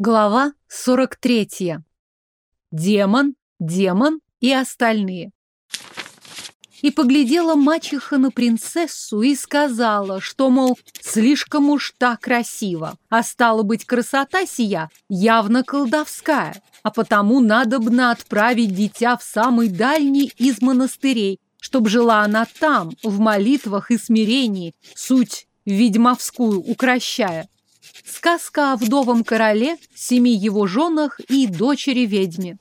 Глава 43. Демон, демон и остальные. И поглядела мачеха на принцессу и сказала, что, мол, слишком уж так красиво, а стало быть, красота сия явно колдовская, а потому надобно отправить дитя в самый дальний из монастырей, чтоб жила она там, в молитвах и смирении, суть ведьмовскую укращая. Сказка о вдовом короле, семи его женах и дочери ведьме.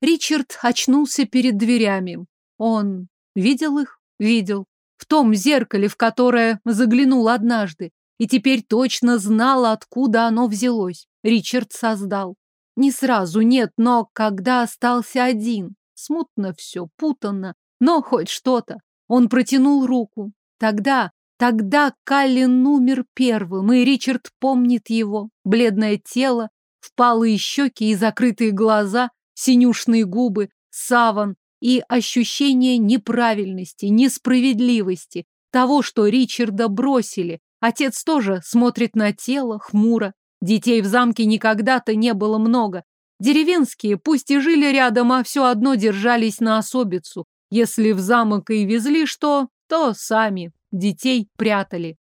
Ричард очнулся перед дверями. Он видел их? Видел. В том зеркале, в которое заглянул однажды. И теперь точно знал, откуда оно взялось. Ричард создал. Не сразу, нет, но когда остался один. Смутно все, путанно, но хоть что-то. Он протянул руку. Тогда Тогда Каллин умер первым, и Ричард помнит его. Бледное тело, впалые щеки и закрытые глаза, синюшные губы, саван и ощущение неправильности, несправедливости, того, что Ричарда бросили. Отец тоже смотрит на тело, хмуро. Детей в замке никогда-то не было много. Деревенские, пусть и жили рядом, а все одно держались на особицу. Если в замок и везли что, то сами детей прятали.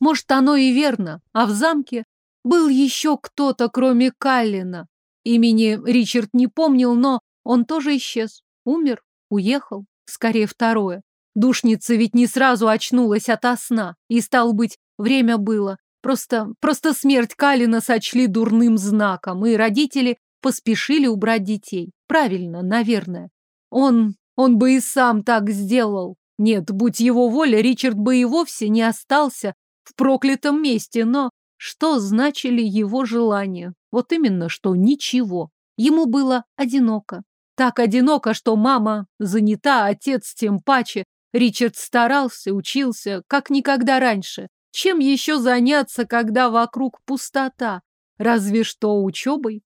Может, оно и верно, а в замке был еще кто-то, кроме Каллина. Имени Ричард не помнил, но он тоже исчез. Умер, уехал, скорее второе. Душница ведь не сразу очнулась ото сна, и, стал быть, время было. Просто, просто смерть Калина сочли дурным знаком, и родители поспешили убрать детей. Правильно, наверное. Он, он бы и сам так сделал. Нет, будь его воля, Ричард бы и вовсе не остался в проклятом месте, но что значили его желания? Вот именно, что ничего. Ему было одиноко. Так одиноко, что мама занята, отец тем паче. Ричард старался, учился, как никогда раньше. Чем еще заняться, когда вокруг пустота? Разве что учебой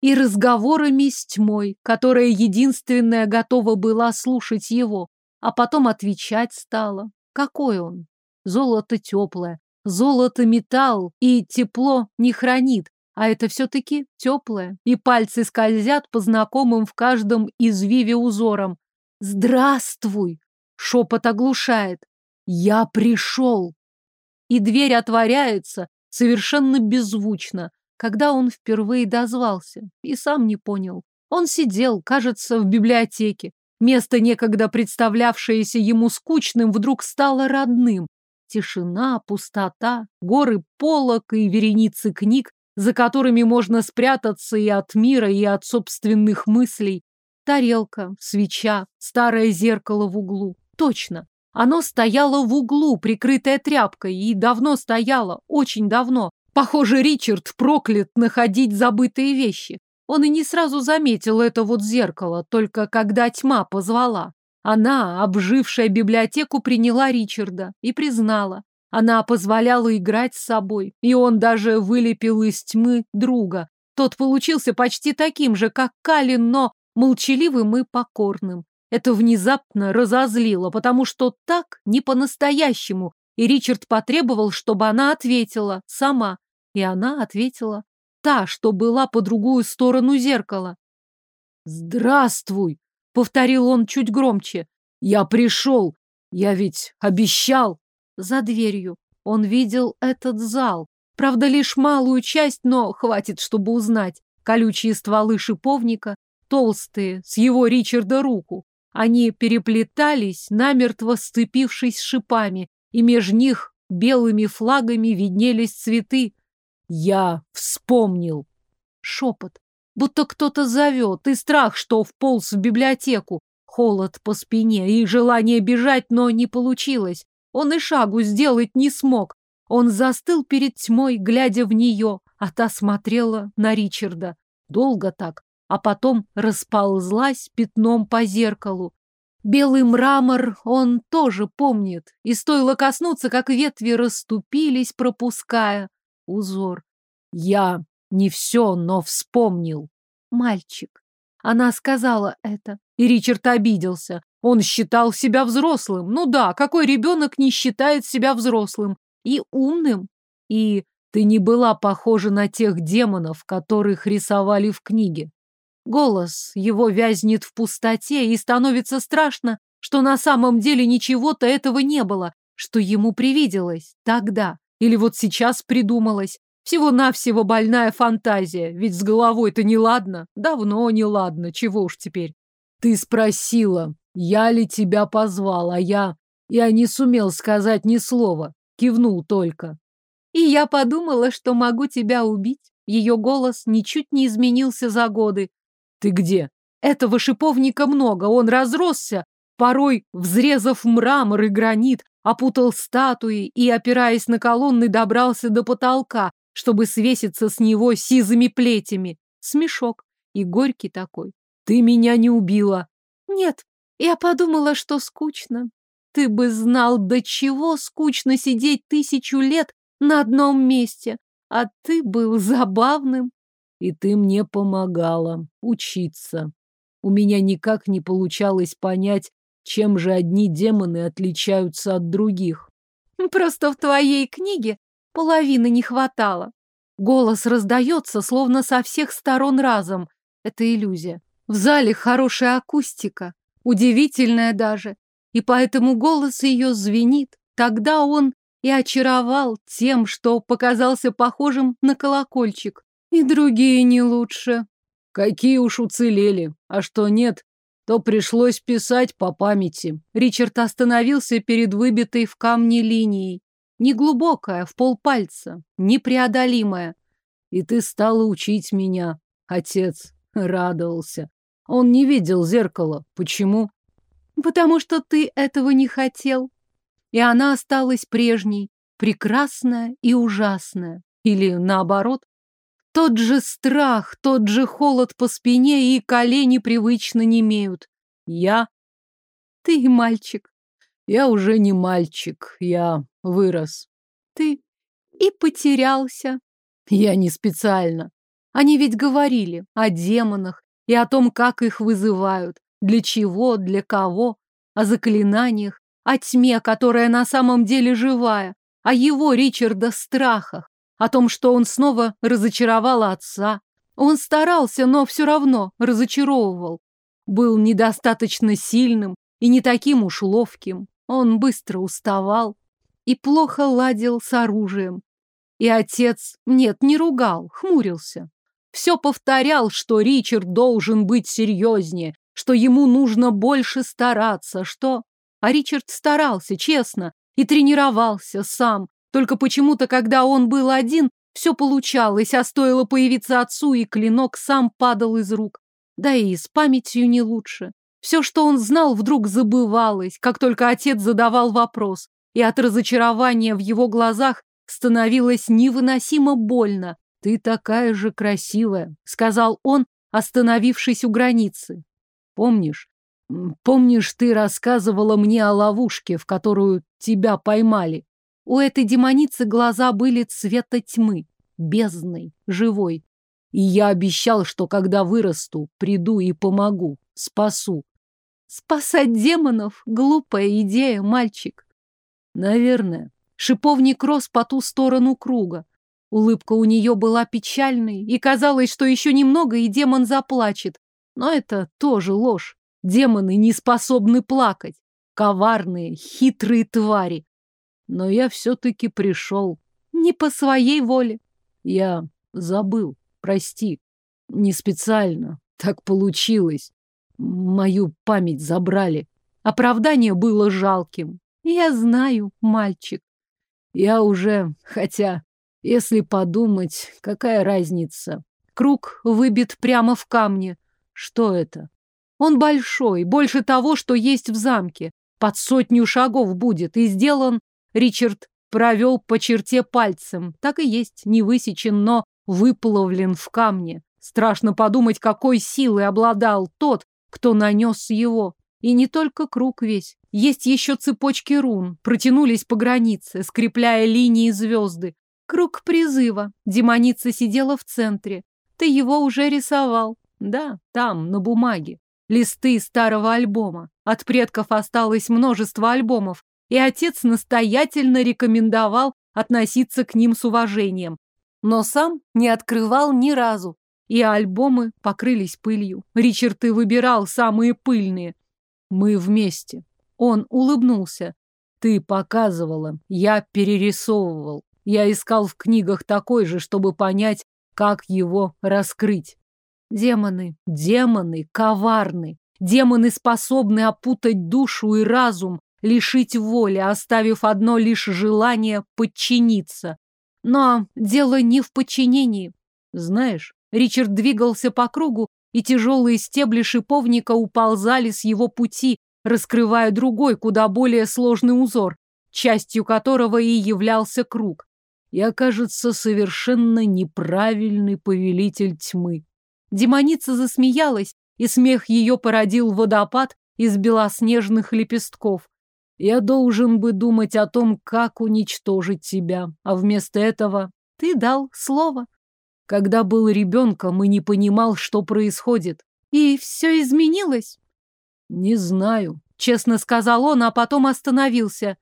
и разговорами с тьмой, которая единственная готова была слушать его а потом отвечать стала. Какой он? Золото теплое, золото металл, и тепло не хранит, а это все-таки теплое, и пальцы скользят по знакомым в каждом извиве узорам. «Здравствуй!» — шепот оглушает. «Я пришел!» И дверь отворяется совершенно беззвучно, когда он впервые дозвался, и сам не понял. Он сидел, кажется, в библиотеке, Место, некогда представлявшееся ему скучным, вдруг стало родным. Тишина, пустота, горы полок и вереницы книг, за которыми можно спрятаться и от мира, и от собственных мыслей. Тарелка, свеча, старое зеркало в углу. Точно. Оно стояло в углу, прикрытое тряпкой, и давно стояло, очень давно. Похоже, Ричард проклят находить забытые вещи. Он и не сразу заметил это вот зеркало, только когда тьма позвала. Она, обжившая библиотеку, приняла Ричарда и признала. Она позволяла играть с собой, и он даже вылепил из тьмы друга. Тот получился почти таким же, как Калин, но молчаливым и покорным. Это внезапно разозлило, потому что так не по-настоящему, и Ричард потребовал, чтобы она ответила сама. И она ответила та, что была по другую сторону зеркала. «Здравствуй!» — повторил он чуть громче. «Я пришел! Я ведь обещал!» За дверью он видел этот зал. Правда, лишь малую часть, но хватит, чтобы узнать. Колючие стволы шиповника, толстые, с его Ричарда руку. Они переплетались, намертво сцепившись шипами, и меж них белыми флагами виднелись цветы, я вспомнил. Шепот. Будто кто-то зовет, и страх, что вполз в библиотеку. Холод по спине и желание бежать, но не получилось. Он и шагу сделать не смог. Он застыл перед тьмой, глядя в нее, а та смотрела на Ричарда. Долго так, а потом расползлась пятном по зеркалу. Белый мрамор он тоже помнит, и стоило коснуться, как ветви расступились, пропуская узор. Я не все, но вспомнил. Мальчик. Она сказала это, и Ричард обиделся. Он считал себя взрослым. Ну да, какой ребенок не считает себя взрослым? И умным, и Ты не была похожа на тех демонов, которых рисовали в книге. Голос его вязнет в пустоте, и становится страшно, что на самом деле ничего-то этого не было, что ему привиделось тогда, или вот сейчас придумалось. Всего-навсего больная фантазия, ведь с головой-то неладно, давно неладно, чего уж теперь. Ты спросила, я ли тебя позвал, а я... Я не сумел сказать ни слова, кивнул только. И я подумала, что могу тебя убить. Ее голос ничуть не изменился за годы. Ты где? Этого шиповника много, он разросся, порой взрезав мрамор и гранит, опутал статуи и, опираясь на колонны, добрался до потолка, чтобы свеситься с него сизыми плетями. Смешок. И горький такой. Ты меня не убила. Нет, я подумала, что скучно. Ты бы знал, до чего скучно сидеть тысячу лет на одном месте. А ты был забавным. И ты мне помогала учиться. У меня никак не получалось понять, чем же одни демоны отличаются от других. Просто в твоей книге половины не хватало. Голос раздается, словно со всех сторон разом. Это иллюзия. В зале хорошая акустика, удивительная даже, и поэтому голос ее звенит. Тогда он и очаровал тем, что показался похожим на колокольчик. И другие не лучше. Какие уж уцелели, а что нет, то пришлось писать по памяти. Ричард остановился перед выбитой в камне линией. Неглубокая, в полпальца, непреодолимая. И ты стала учить меня. Отец радовался. Он не видел зеркала. Почему? Потому что ты этого не хотел. И она осталась прежней, прекрасная и ужасная. Или наоборот. Тот же страх, тот же холод по спине и колени привычно не имеют. Я... Ты мальчик. Я уже не мальчик, я вырос. Ты и потерялся. Я не специально. Они ведь говорили о демонах и о том, как их вызывают, для чего, для кого, о заклинаниях, о тьме, которая на самом деле живая, о его, Ричарда, страхах, о том, что он снова разочаровал отца. Он старался, но все равно разочаровывал. Был недостаточно сильным и не таким уж ловким. Он быстро уставал и плохо ладил с оружием. И отец, нет, не ругал, хмурился. Все повторял, что Ричард должен быть серьезнее, что ему нужно больше стараться, что... А Ричард старался, честно, и тренировался сам, только почему-то, когда он был один, все получалось, а стоило появиться отцу, и клинок сам падал из рук. Да и с памятью не лучше. Все, что он знал, вдруг забывалось, как только отец задавал вопрос, и от разочарования в его глазах становилось невыносимо больно. «Ты такая же красивая», — сказал он, остановившись у границы. «Помнишь? Помнишь, ты рассказывала мне о ловушке, в которую тебя поймали? У этой демоницы глаза были цвета тьмы, бездной, живой. И я обещал, что когда вырасту, приду и помогу, спасу. Спасать демонов — глупая идея, мальчик. Наверное. Шиповник рос по ту сторону круга. Улыбка у нее была печальной, и казалось, что еще немного, и демон заплачет. Но это тоже ложь. Демоны не способны плакать. Коварные, хитрые твари. Но я все-таки пришел. Не по своей воле. Я забыл, прости. Не специально. Так получилось. Мою память забрали. Оправдание было жалким. Я знаю, мальчик. Я уже, хотя, если подумать, какая разница. Круг выбит прямо в камне. Что это? Он большой, больше того, что есть в замке. Под сотню шагов будет и сделан Ричард провел по черте пальцем. Так и есть, не высечен, но выплавлен в камне. Страшно подумать, какой силой обладал тот, кто нанес его. И не только круг весь. Есть еще цепочки рун, протянулись по границе, скрепляя линии звезды. Круг призыва. Демоница сидела в центре. Ты его уже рисовал. Да, там, на бумаге. Листы старого альбома. От предков осталось множество альбомов, и отец настоятельно рекомендовал относиться к ним с уважением. но сам не открывал ни разу. И альбомы покрылись пылью. Ричард и выбирал самые пыльные. Мы вместе. Он улыбнулся. Ты показывала, я перерисовывал. Я искал в книгах такой же, чтобы понять, как его раскрыть. Демоны, демоны коварны. Демоны способны опутать душу и разум, лишить воли, оставив одно лишь желание подчиниться. Но дело не в подчинении. Знаешь, Ричард двигался по кругу, и тяжелые стебли шиповника уползали с его пути, раскрывая другой, куда более сложный узор, частью которого и являлся круг. Я, кажется, совершенно неправильный повелитель тьмы. Демоница засмеялась, и смех ее породил водопад из белоснежных лепестков. Я должен бы думать о том, как уничтожить тебя, а вместо этого ты дал слово. Когда был ребенком и не понимал, что происходит. И все изменилось? Не знаю, честно сказал он, а потом остановился.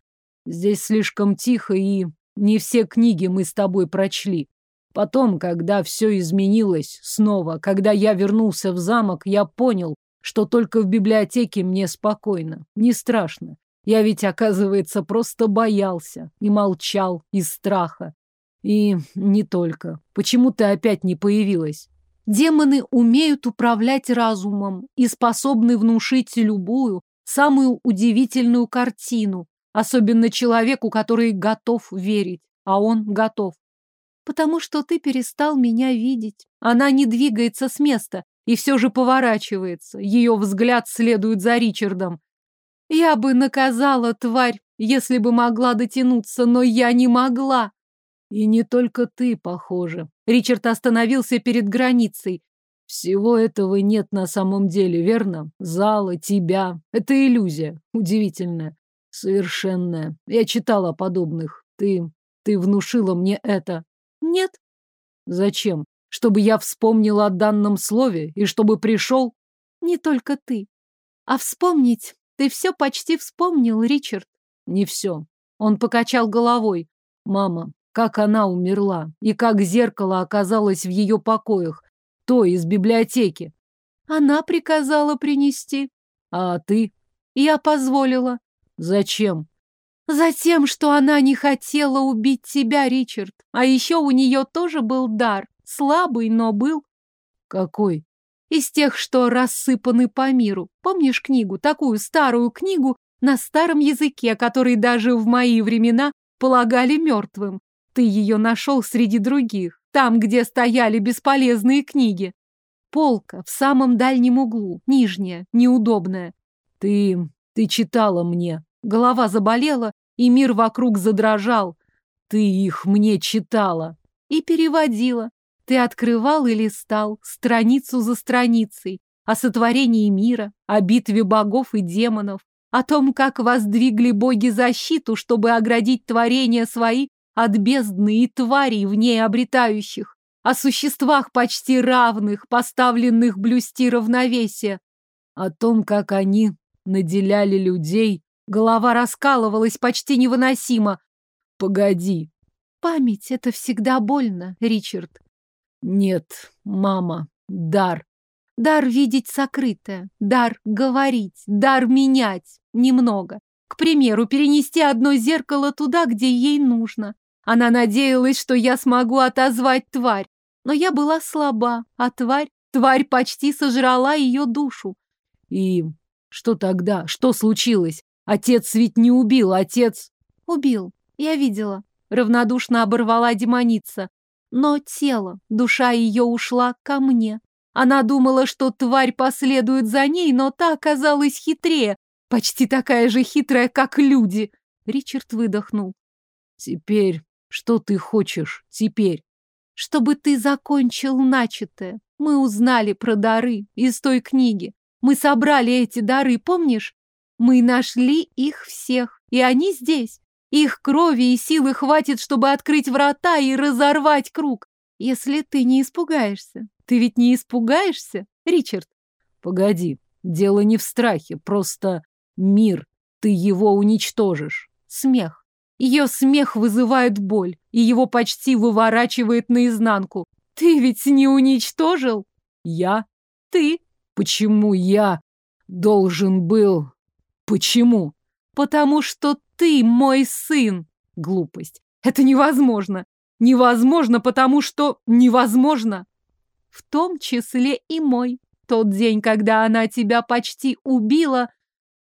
Здесь слишком тихо, и не все книги мы с тобой прочли. Потом, когда все изменилось снова, когда я вернулся в замок, я понял, что только в библиотеке мне спокойно, не страшно. Я ведь, оказывается, просто боялся и молчал из страха. И не только. Почему ты опять не появилась? Демоны умеют управлять разумом и способны внушить любую, самую удивительную картину, особенно человеку, который готов верить, а он готов потому что ты перестал меня видеть. Она не двигается с места и все же поворачивается. Ее взгляд следует за Ричардом. Я бы наказала тварь, если бы могла дотянуться, но я не могла. И не только ты, похоже. Ричард остановился перед границей. Всего этого нет на самом деле, верно? Зала, тебя. Это иллюзия. Удивительная. Совершенная. Я читала подобных. Ты... ты внушила мне это. Нет. Зачем? Чтобы я вспомнила о данном слове и чтобы пришел? Не только ты. А вспомнить? Ты все почти вспомнил, Ричард. Не все. Он покачал головой. Мама, как она умерла и как зеркало оказалось в ее покоях. То из библиотеки. Она приказала принести. А ты? Я позволила. Зачем? Затем, что она не хотела убить тебя, Ричард. А еще у нее тоже был дар. Слабый, но был. Какой? Из тех, что рассыпаны по миру. Помнишь книгу? Такую старую книгу на старом языке, который даже в мои времена полагали мертвым. Ты ее нашел среди других, там, где стояли бесполезные книги. Полка в самом дальнем углу, нижняя, неудобная. Ты... ты читала мне. Голова заболела, и мир вокруг задрожал. Ты их мне читала. И переводила. Ты открывал и листал, страницу за страницей, о сотворении мира, о битве богов и демонов, о том, как воздвигли боги защиту, чтобы оградить творения свои от бездны и тварей в ней обретающих, о существах почти равных, поставленных блюсти равновесие, о том, как они наделяли людей Голова раскалывалась почти невыносимо. Погоди. Память — это всегда больно, Ричард. Нет, мама, дар. Дар видеть сокрытое, дар говорить, дар менять. Немного. К примеру, перенести одно зеркало туда, где ей нужно. Она надеялась, что я смогу отозвать тварь. Но я была слаба, а тварь, тварь почти сожрала ее душу. И что тогда? Что случилось? Отец ведь не убил, отец... Убил, я видела. Равнодушно оборвала демоница. Но тело, душа ее ушла ко мне. Она думала, что тварь последует за ней, но та оказалась хитрее, почти такая же хитрая, как люди. Ричард выдохнул. Теперь, что ты хочешь теперь? Чтобы ты закончил начатое. Мы узнали про дары из той книги. Мы собрали эти дары, помнишь? Мы нашли их всех, и они здесь. Их крови и силы хватит, чтобы открыть врата и разорвать круг. Если ты не испугаешься. Ты ведь не испугаешься, Ричард? Погоди, дело не в страхе, просто мир. Ты его уничтожишь. Смех. Ее смех вызывает боль, и его почти выворачивает наизнанку. Ты ведь не уничтожил? Я? Ты? Почему я должен был? Почему? Потому что ты мой сын. Глупость. Это невозможно. Невозможно, потому что невозможно. В том числе и мой. Тот день, когда она тебя почти убила...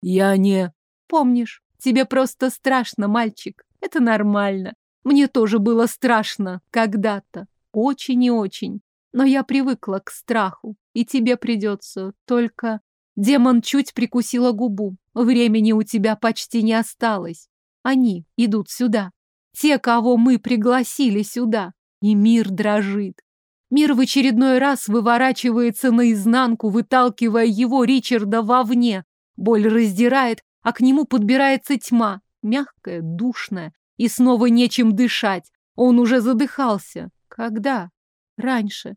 Я не... Помнишь, тебе просто страшно, мальчик. Это нормально. Мне тоже было страшно когда-то. Очень и очень. Но я привыкла к страху. И тебе придется. Только... Демон чуть прикусила губу. Времени у тебя почти не осталось. Они идут сюда. Те, кого мы пригласили сюда. И мир дрожит. Мир в очередной раз выворачивается наизнанку, выталкивая его, Ричарда, вовне. Боль раздирает, а к нему подбирается тьма, мягкая, душная, и снова нечем дышать. Он уже задыхался. Когда? Раньше.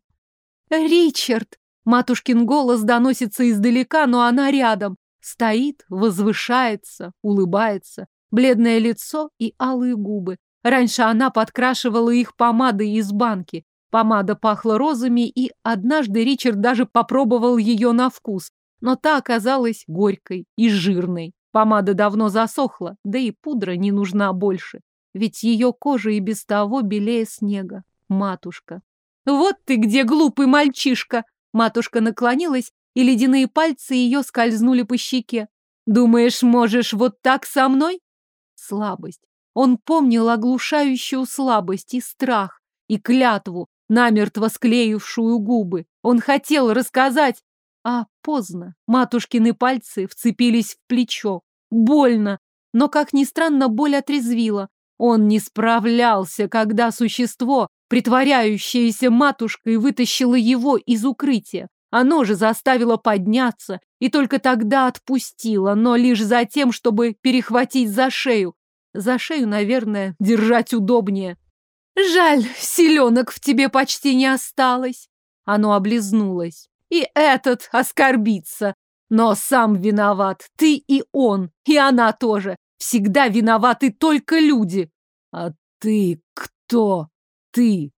«Ричард!» Матушкин голос доносится издалека, но она рядом. Стоит, возвышается, улыбается. Бледное лицо и алые губы. Раньше она подкрашивала их помадой из банки. Помада пахла розами, и однажды Ричард даже попробовал ее на вкус. Но та оказалась горькой и жирной. Помада давно засохла, да и пудра не нужна больше. Ведь ее кожа и без того белее снега. Матушка. «Вот ты где, глупый мальчишка!» Матушка наклонилась, и ледяные пальцы ее скользнули по щеке. «Думаешь, можешь вот так со мной?» Слабость. Он помнил оглушающую слабость и страх, и клятву, намертво склеившую губы. Он хотел рассказать, а поздно. Матушкины пальцы вцепились в плечо. Больно, но, как ни странно, боль отрезвила. Он не справлялся, когда существо, притворяющееся матушкой, вытащило его из укрытия. Оно же заставило подняться и только тогда отпустило, но лишь за тем, чтобы перехватить за шею. За шею, наверное, держать удобнее. «Жаль, селенок в тебе почти не осталось!» Оно облизнулось. «И этот оскорбится! Но сам виноват, ты и он, и она тоже. Всегда виноваты только люди!» «А ты кто? Ты?»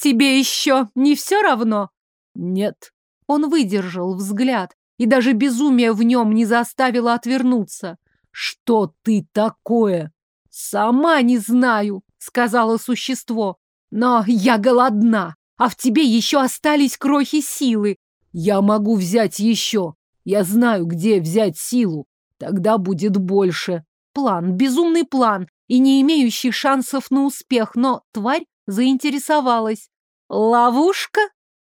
«Тебе еще не все равно?» «Нет». Он выдержал взгляд, и даже безумие в нем не заставило отвернуться. «Что ты такое?» «Сама не знаю», — сказала существо. «Но я голодна, а в тебе еще остались крохи силы». «Я могу взять еще. Я знаю, где взять силу. Тогда будет больше». План, безумный план, и не имеющий шансов на успех, но тварь заинтересовалась. «Ловушка?»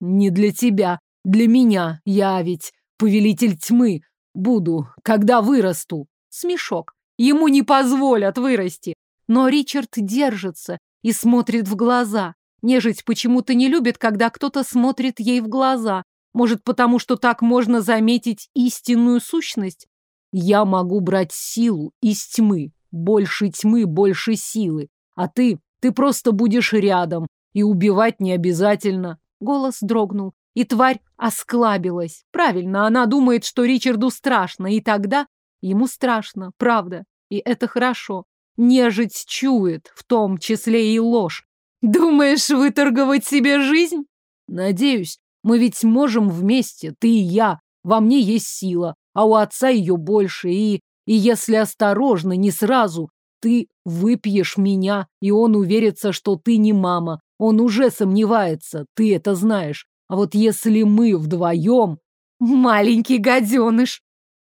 «Не для тебя, для меня. Я ведь повелитель тьмы. Буду, когда вырасту». Смешок. Ему не позволят вырасти. Но Ричард держится и смотрит в глаза. Нежить почему-то не любит, когда кто-то смотрит ей в глаза. Может, потому что так можно заметить истинную сущность? Я могу брать силу из тьмы. Больше тьмы, больше силы. А ты, ты просто будешь рядом. И убивать не обязательно. Голос дрогнул, и тварь осклабилась. Правильно, она думает, что Ричарду страшно, и тогда ему страшно, правда. И это хорошо. Нежить чует, в том числе и ложь. Думаешь, выторговать себе жизнь? Надеюсь. Мы ведь можем вместе, ты и я. Во мне есть сила, а у отца ее больше. И, и если осторожно, не сразу, ты выпьешь меня, и он уверится, что ты не мама. Он уже сомневается, ты это знаешь. А вот если мы вдвоем... Маленький гаденыш!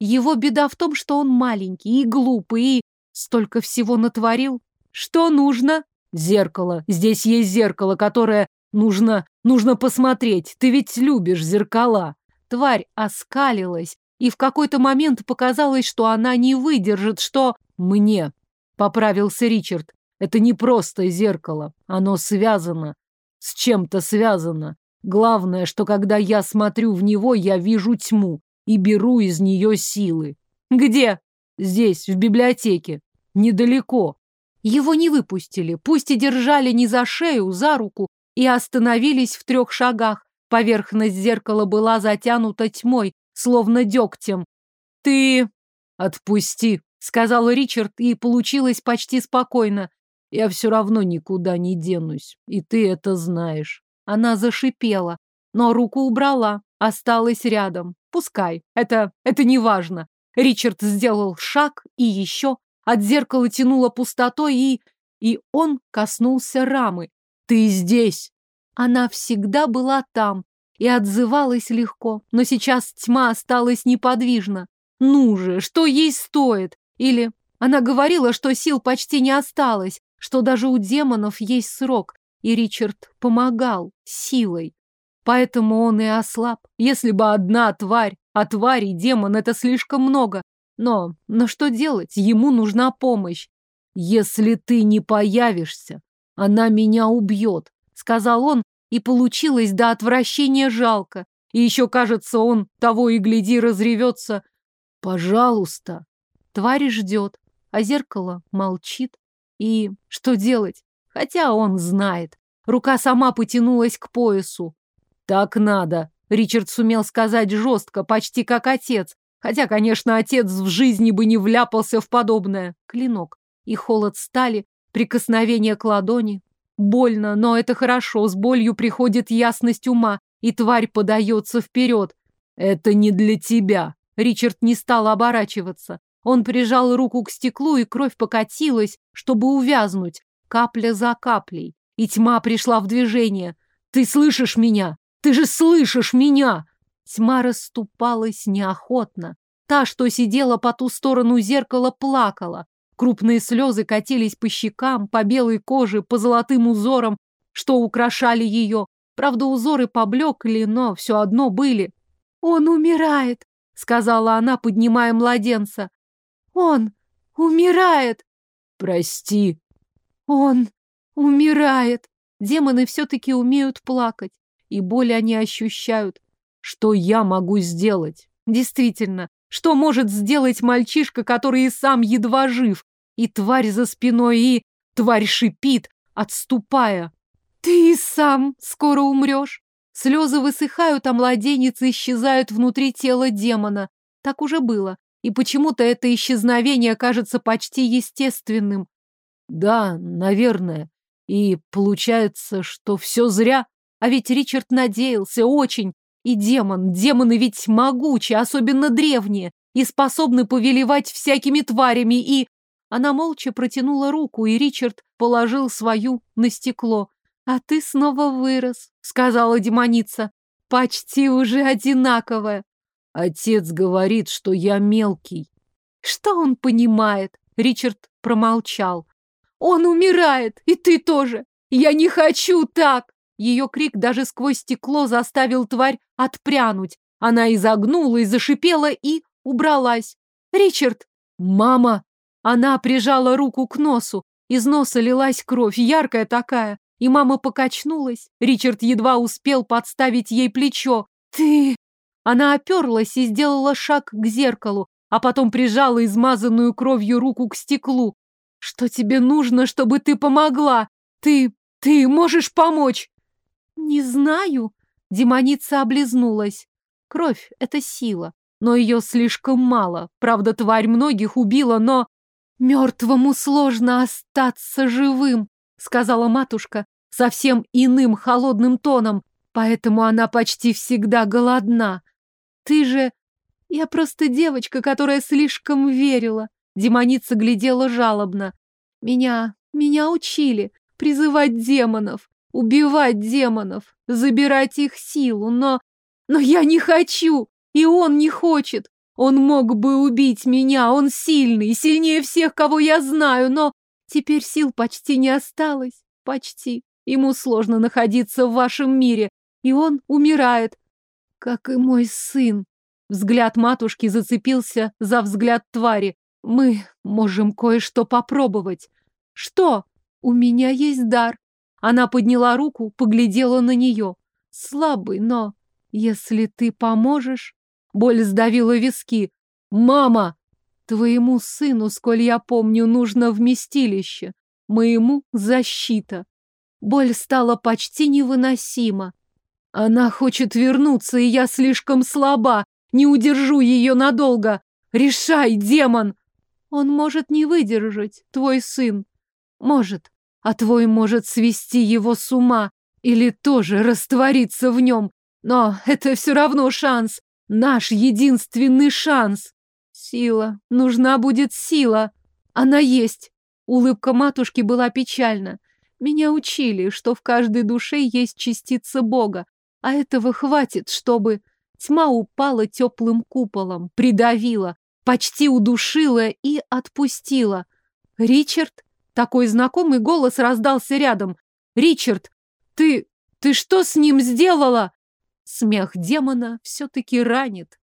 Его беда в том, что он маленький и глупый, и столько всего натворил. Что нужно? Зеркало. Здесь есть зеркало, которое нужно... нужно посмотреть. Ты ведь любишь зеркала. Тварь оскалилась, и в какой-то момент показалось, что она не выдержит, что... Мне, поправился Ричард, это не просто зеркало. Оно связано. С чем-то связано. Главное, что когда я смотрю в него, я вижу тьму и беру из нее силы. Где? Здесь, в библиотеке. Недалеко. Его не выпустили, пусть и держали не за шею, за руку, и остановились в трех шагах. Поверхность зеркала была затянута тьмой, словно дегтем. «Ты...» «Отпусти», — сказал Ричард, и получилось почти спокойно. Я все равно никуда не денусь, и ты это знаешь. Она зашипела, но руку убрала, осталась рядом. Пускай, это, это не важно. Ричард сделал шаг и еще. От зеркала тянуло пустотой, и... И он коснулся рамы. «Ты здесь!» Она всегда была там и отзывалась легко, но сейчас тьма осталась неподвижна. Ну же, что ей стоит? Или она говорила, что сил почти не осталось, что даже у демонов есть срок, и Ричард помогал силой. Поэтому он и ослаб. Если бы одна тварь, а тварей демон — это слишком много. Но, но что делать? Ему нужна помощь. Если ты не появишься, она меня убьет, сказал он, и получилось до отвращения жалко. И еще, кажется, он того и гляди разревется. Пожалуйста. Тварь ждет, а зеркало молчит. И что делать? Хотя он знает. Рука сама потянулась к поясу. Так надо. Ричард сумел сказать жестко, почти как отец. Хотя, конечно, отец в жизни бы не вляпался в подобное. Клинок. И холод стали, прикосновение к ладони. Больно, но это хорошо. С болью приходит ясность ума, и тварь подается вперед. Это не для тебя. Ричард не стал оборачиваться. Он прижал руку к стеклу, и кровь покатилась, чтобы увязнуть, капля за каплей. И тьма пришла в движение. «Ты слышишь меня? Ты же слышишь меня!» Тьма расступалась неохотно. Та, что сидела по ту сторону зеркала, плакала. Крупные слезы катились по щекам, по белой коже, по золотым узорам, что украшали ее. Правда, узоры поблекли, но все одно были. «Он умирает», — сказала она, поднимая младенца. Он умирает. Прости. Он умирает. Демоны все-таки умеют плакать, и боль они ощущают. Что я могу сделать? Действительно, что может сделать мальчишка, который и сам едва жив? И тварь за спиной, и тварь шипит, отступая. Ты сам скоро умрешь. Слезы высыхают, а младенец исчезают внутри тела демона. Так уже было и почему-то это исчезновение кажется почти естественным. Да, наверное. И получается, что все зря. А ведь Ричард надеялся очень. И демон, демоны ведь могучие, особенно древние, и способны повелевать всякими тварями, и... Она молча протянула руку, и Ричард положил свою на стекло. «А ты снова вырос», — сказала демоница. «Почти уже одинаковая». Отец говорит, что я мелкий. Что он понимает? Ричард промолчал. Он умирает, и ты тоже. Я не хочу так. Ее крик даже сквозь стекло заставил тварь отпрянуть. Она изогнула и зашипела и убралась. Ричард! Мама! Она прижала руку к носу. Из носа лилась кровь, яркая такая. И мама покачнулась. Ричард едва успел подставить ей плечо. Ты... Она оперлась и сделала шаг к зеркалу, а потом прижала измазанную кровью руку к стеклу. «Что тебе нужно, чтобы ты помогла? Ты... ты можешь помочь?» «Не знаю». Демоница облизнулась. Кровь — это сила, но ее слишком мало. Правда, тварь многих убила, но... «Мертвому сложно остаться живым», — сказала матушка совсем иным холодным тоном, поэтому она почти всегда голодна. Ты же... Я просто девочка, которая слишком верила. Демоница глядела жалобно. Меня... меня учили призывать демонов, убивать демонов, забирать их силу, но... Но я не хочу, и он не хочет. Он мог бы убить меня, он сильный, сильнее всех, кого я знаю, но теперь сил почти не осталось. Почти. Ему сложно находиться в вашем мире, и он умирает как и мой сын. Взгляд матушки зацепился за взгляд твари. Мы можем кое-что попробовать. Что? У меня есть дар. Она подняла руку, поглядела на нее. Слабый, но если ты поможешь... Боль сдавила виски. Мама! Твоему сыну, сколь я помню, нужно вместилище. Моему защита. Боль стала почти невыносима. Она хочет вернуться, и я слишком слаба. Не удержу ее надолго. Решай, демон! Он может не выдержать, твой сын. Может. А твой может свести его с ума или тоже раствориться в нем. Но это все равно шанс. Наш единственный шанс. Сила. Нужна будет сила. Она есть. Улыбка матушки была печальна. Меня учили, что в каждой душе есть частица Бога, а этого хватит, чтобы... Тьма упала теплым куполом, придавила, почти удушила и отпустила. «Ричард?» Такой знакомый голос раздался рядом. «Ричард, ты... ты что с ним сделала?» Смех демона все-таки ранит.